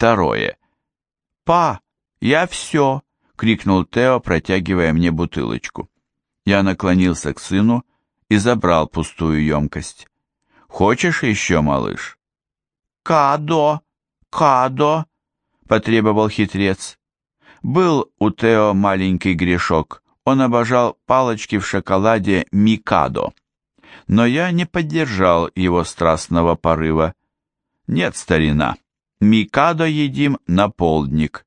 Второе. «Па, я все!» — крикнул Тео, протягивая мне бутылочку. Я наклонился к сыну и забрал пустую емкость. «Хочешь еще, малыш?» «Кадо! Кадо!» — потребовал хитрец. Был у Тео маленький грешок. Он обожал палочки в шоколаде «Микадо». Но я не поддержал его страстного порыва. «Нет, старина, Микадо едим на полдник.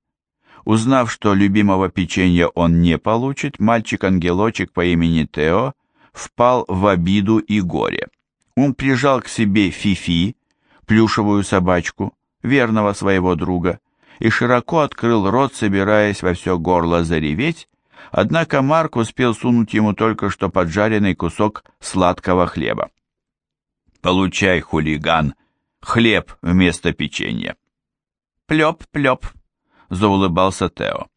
Узнав, что любимого печенья он не получит, мальчик-ангелочек по имени Тео впал в обиду и горе. Он прижал к себе Фифи, плюшевую собачку, верного своего друга, и широко открыл рот, собираясь во все горло зареветь, однако Марк успел сунуть ему только что поджаренный кусок сладкого хлеба. «Получай, хулиган, хлеб вместо печенья!» Плёп-плёп!» — заулыбался Тео.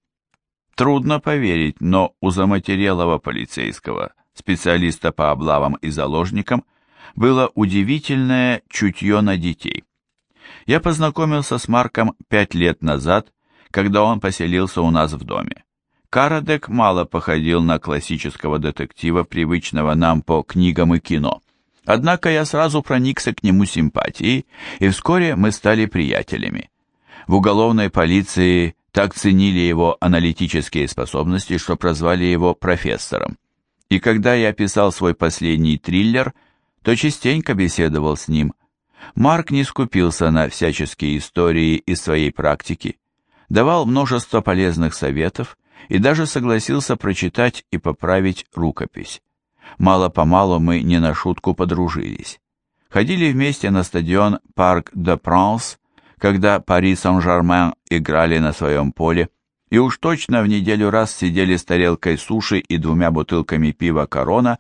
Трудно поверить, но у заматерелого полицейского, специалиста по облавам и заложникам, было удивительное чутье на детей. Я познакомился с Марком пять лет назад, когда он поселился у нас в доме. Карадек мало походил на классического детектива, привычного нам по книгам и кино. Однако я сразу проникся к нему симпатией, и вскоре мы стали приятелями. В уголовной полиции так ценили его аналитические способности, что прозвали его профессором. И когда я писал свой последний триллер, то частенько беседовал с ним. Марк не скупился на всяческие истории из своей практики, давал множество полезных советов и даже согласился прочитать и поправить рукопись. Мало-помалу мы не на шутку подружились. Ходили вместе на стадион Парк де Пранс, когда Пари Сан-Жермен играли на своем поле, и уж точно в неделю раз сидели с тарелкой суши и двумя бутылками пива «Корона»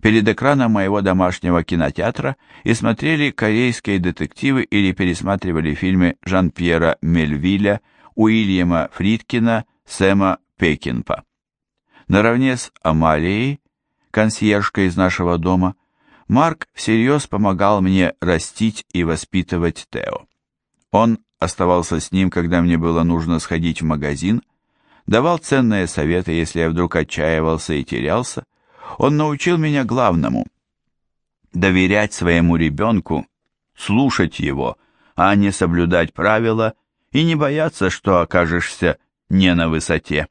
перед экраном моего домашнего кинотеатра и смотрели корейские детективы или пересматривали фильмы Жан-Пьера Мельвиля, Уильяма Фридкина, Сэма Пекинпа. Наравне с Амалией, консьержкой из нашего дома, Марк всерьез помогал мне растить и воспитывать Тео. Он оставался с ним, когда мне было нужно сходить в магазин, давал ценные советы, если я вдруг отчаивался и терялся. Он научил меня главному – доверять своему ребенку, слушать его, а не соблюдать правила и не бояться, что окажешься не на высоте.